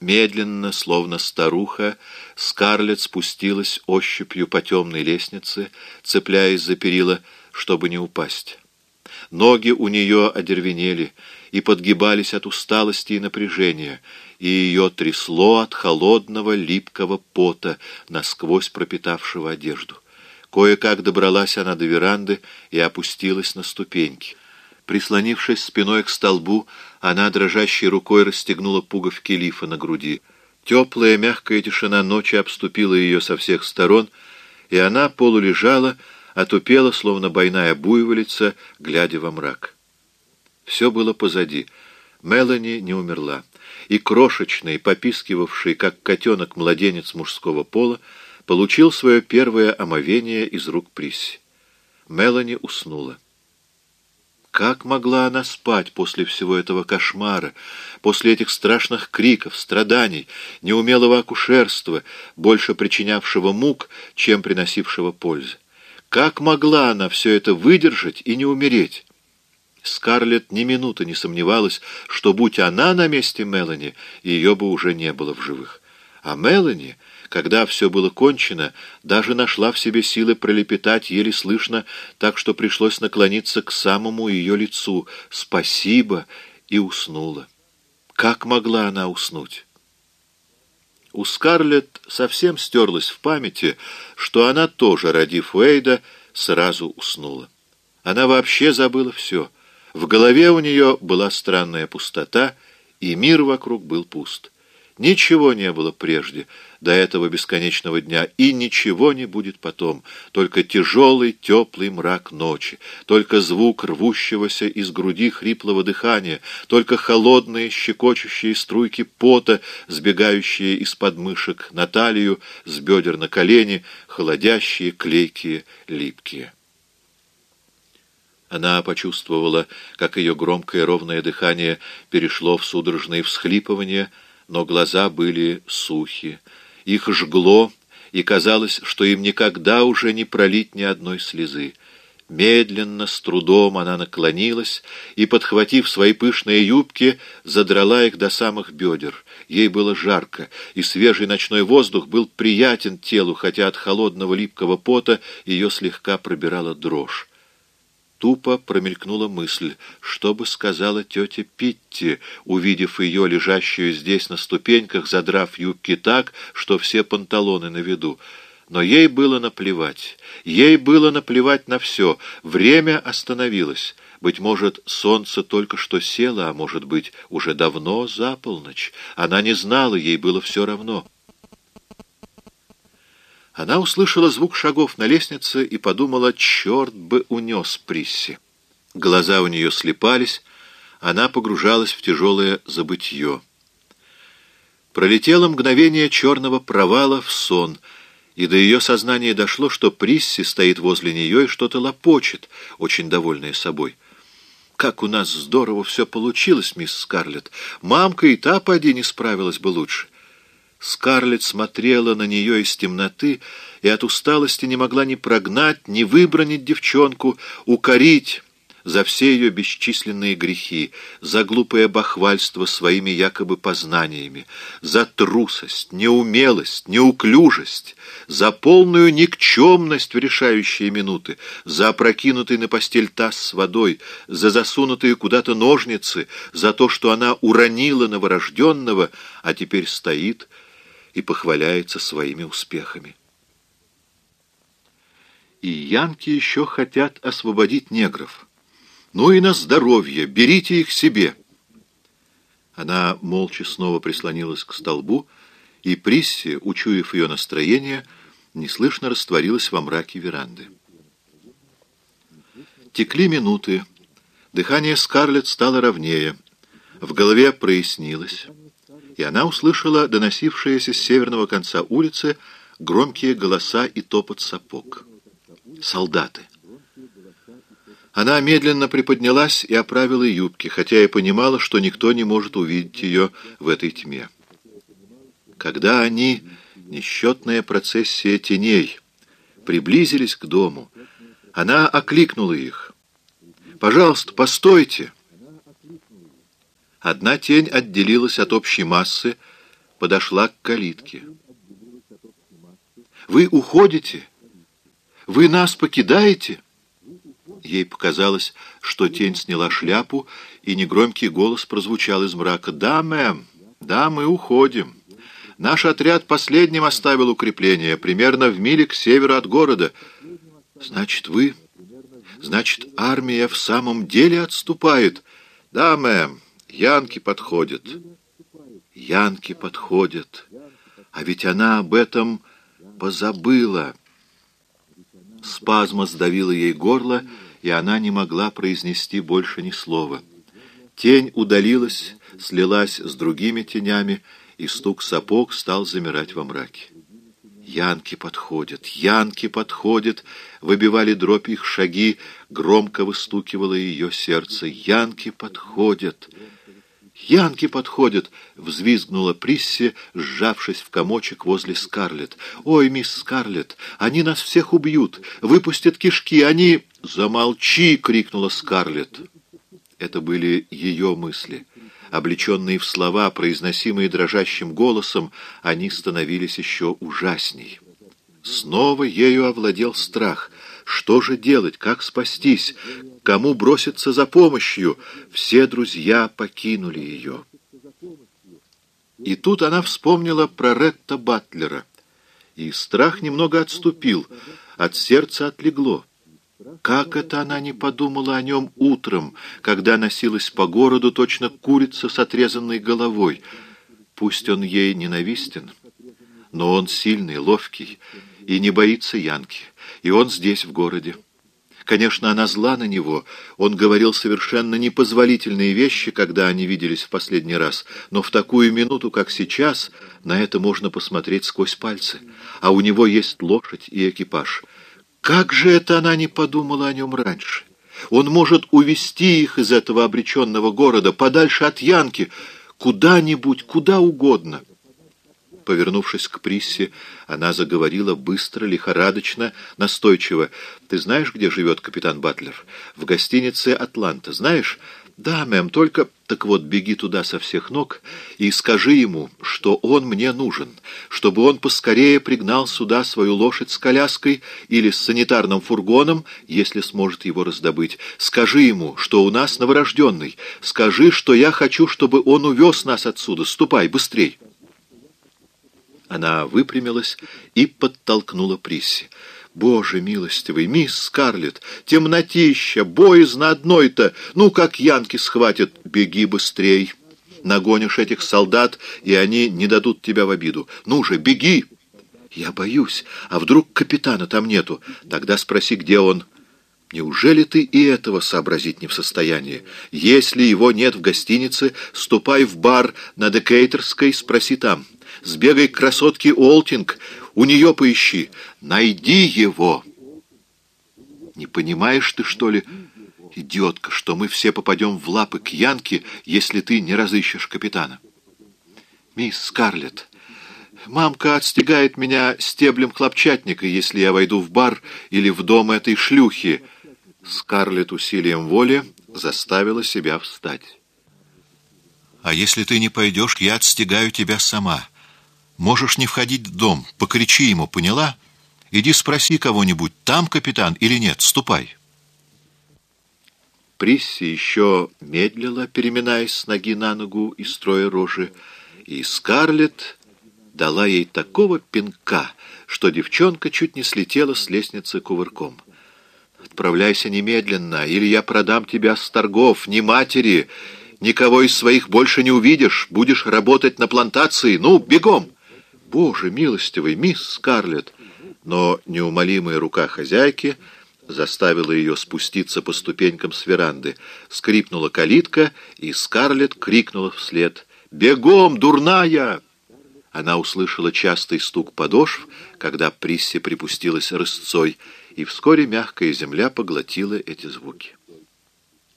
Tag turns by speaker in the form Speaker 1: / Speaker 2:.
Speaker 1: Медленно, словно старуха, Скарлетт спустилась ощупью по темной лестнице, цепляясь за перила, чтобы не упасть. Ноги у нее одервенели и подгибались от усталости и напряжения, и ее трясло от холодного липкого пота, насквозь пропитавшего одежду. Кое-как добралась она до веранды и опустилась на ступеньки. Прислонившись спиной к столбу, она дрожащей рукой расстегнула пуговки лифа на груди. Теплая мягкая тишина ночи обступила ее со всех сторон, и она полулежала, отупела, словно больная буйволица, глядя во мрак. Все было позади. Мелани не умерла, и крошечный, попискивавший, как котенок-младенец мужского пола, получил свое первое омовение из рук Присси. Мелани уснула. Как могла она спать после всего этого кошмара, после этих страшных криков, страданий, неумелого акушерства, больше причинявшего мук, чем приносившего пользы? Как могла она все это выдержать и не умереть? Скарлетт ни минуты не сомневалась, что, будь она на месте Мелани, ее бы уже не было в живых. А Мелани, когда все было кончено, даже нашла в себе силы пролепетать еле слышно, так что пришлось наклониться к самому ее лицу «Спасибо!» и уснула. Как могла она уснуть? У Скарлетт совсем стерлась в памяти, что она тоже, родив Уэйда, сразу уснула. Она вообще забыла все. В голове у нее была странная пустота, и мир вокруг был пуст. Ничего не было прежде, до этого бесконечного дня, и ничего не будет потом, только тяжелый теплый мрак ночи, только звук рвущегося из груди хриплого дыхания, только холодные щекочущие струйки пота, сбегающие из подмышек на талию, с бедер на колени, холодящие, клейкие, липкие. Она почувствовала, как ее громкое ровное дыхание перешло в судорожные всхлипывания, но глаза были сухи, их жгло, и казалось, что им никогда уже не пролить ни одной слезы. Медленно, с трудом она наклонилась и, подхватив свои пышные юбки, задрала их до самых бедер. Ей было жарко, и свежий ночной воздух был приятен телу, хотя от холодного липкого пота ее слегка пробирала дрожь. Тупо промелькнула мысль, что бы сказала тетя Питти, увидев ее, лежащую здесь на ступеньках, задрав юбки так, что все панталоны на виду. Но ей было наплевать. Ей было наплевать на все. Время остановилось. Быть может, солнце только что село, а может быть, уже давно за полночь. Она не знала, ей было все равно. Она услышала звук шагов на лестнице и подумала, черт бы унес Присси. Глаза у нее слепались, она погружалась в тяжелое забытье. Пролетело мгновение черного провала в сон, и до ее сознания дошло, что Присси стоит возле нее и что-то лопочет, очень довольная собой. «Как у нас здорово все получилось, мисс Скарлетт! Мамка и та, поди, не справилась бы лучше!» Скарлетт смотрела на нее из темноты и от усталости не могла ни прогнать, ни выбронить девчонку, укорить за все ее бесчисленные грехи, за глупое бахвальство своими якобы познаниями, за трусость, неумелость, неуклюжесть, за полную никчемность в решающие минуты, за опрокинутый на постель таз с водой, за засунутые куда-то ножницы, за то, что она уронила новорожденного, а теперь стоит, и похваляется своими успехами. И янки еще хотят освободить негров. Ну и на здоровье, берите их себе. Она молча снова прислонилась к столбу, и Присси, учуяв ее настроение, неслышно растворилась во мраке веранды. Текли минуты, дыхание Скарлетт стало ровнее, в голове прояснилось и она услышала доносившиеся с северного конца улицы громкие голоса и топот сапог. Солдаты. Она медленно приподнялась и оправила юбки, хотя и понимала, что никто не может увидеть ее в этой тьме. Когда они, несчетная процессия теней, приблизились к дому, она окликнула их. «Пожалуйста, постойте!» Одна тень отделилась от общей массы, подошла к калитке. «Вы уходите? Вы нас покидаете?» Ей показалось, что тень сняла шляпу, и негромкий голос прозвучал из мрака. «Да, мэм, да, мы уходим. Наш отряд последним оставил укрепление, примерно в миле к северу от города. Значит, вы... Значит, армия в самом деле отступает? Да, мэм, янки подходят». «Янки подходят. А ведь она об этом позабыла». Спазма сдавила ей горло, и она не могла произнести больше ни слова. Тень удалилась, слилась с другими тенями, и стук сапог стал замирать во мраке. Янки подходят, янки подходят, выбивали дробь их шаги, громко выстукивало ее сердце. Янки подходят. «Янки подходят!» — взвизгнула Присси, сжавшись в комочек возле Скарлетт. «Ой, мисс Скарлетт, они нас всех убьют! Выпустят кишки, они...» «Замолчи!» — крикнула Скарлетт. Это были ее мысли. Облеченные в слова, произносимые дрожащим голосом, они становились еще ужасней. Снова ею овладел страх. Что же делать? Как спастись? Кому броситься за помощью? Все друзья покинули ее. И тут она вспомнила про Ретта Батлера. И страх немного отступил, от сердца отлегло. Как это она не подумала о нем утром, когда носилась по городу точно курица с отрезанной головой? Пусть он ей ненавистен, но он сильный, ловкий и не боится Янки, и он здесь, в городе. Конечно, она зла на него. Он говорил совершенно непозволительные вещи, когда они виделись в последний раз. Но в такую минуту, как сейчас, на это можно посмотреть сквозь пальцы. А у него есть лошадь и экипаж — как же это она не подумала о нем раньше? Он может увести их из этого обреченного города, подальше от Янки, куда-нибудь, куда угодно. Повернувшись к Приссе, она заговорила быстро, лихорадочно, настойчиво. «Ты знаешь, где живет капитан Батлер? В гостинице «Атланта». Знаешь, «Да, мэм, только...» «Так вот, беги туда со всех ног и скажи ему, что он мне нужен, чтобы он поскорее пригнал сюда свою лошадь с коляской или с санитарным фургоном, если сможет его раздобыть. Скажи ему, что у нас новорожденный. Скажи, что я хочу, чтобы он увез нас отсюда. Ступай, быстрей!» Она выпрямилась и подтолкнула Присси. Боже милостивый, мисс Скарлетт, темнотища, боязно одной-то, ну как янки схватят, беги быстрей. Нагонишь этих солдат, и они не дадут тебя в обиду. Ну же, беги! Я боюсь, а вдруг капитана там нету? Тогда спроси, где он. Неужели ты и этого сообразить не в состоянии? Если его нет в гостинице, ступай в бар на Декейтерской, спроси там. Сбегай к красотке Олтинг, у нее поищи. Найди его. Не понимаешь ты, что ли, идиотка, что мы все попадем в лапы к Янке, если ты не разыщешь капитана? Мисс Скарлетт, мамка отстегает меня стеблем хлопчатника, если я войду в бар или в дом этой шлюхи. Скарлетт усилием воли заставила себя встать. «А если ты не пойдешь, я отстегаю тебя сама». Можешь не входить в дом, покричи ему, поняла? Иди спроси кого-нибудь, там капитан или нет, ступай. Присси еще медлила, переминаясь с ноги на ногу и строя рожи, и Скарлетт дала ей такого пинка, что девчонка чуть не слетела с лестницы кувырком. «Отправляйся немедленно, или я продам тебя с торгов, ни матери, никого из своих больше не увидишь, будешь работать на плантации, ну, бегом!» «Боже милостивый, мисс Скарлетт!» Но неумолимая рука хозяйки заставила ее спуститься по ступенькам с веранды. Скрипнула калитка, и Скарлетт крикнула вслед. «Бегом, дурная!» Она услышала частый стук подошв, когда Присси припустилась рысцой, и вскоре мягкая земля поглотила эти звуки.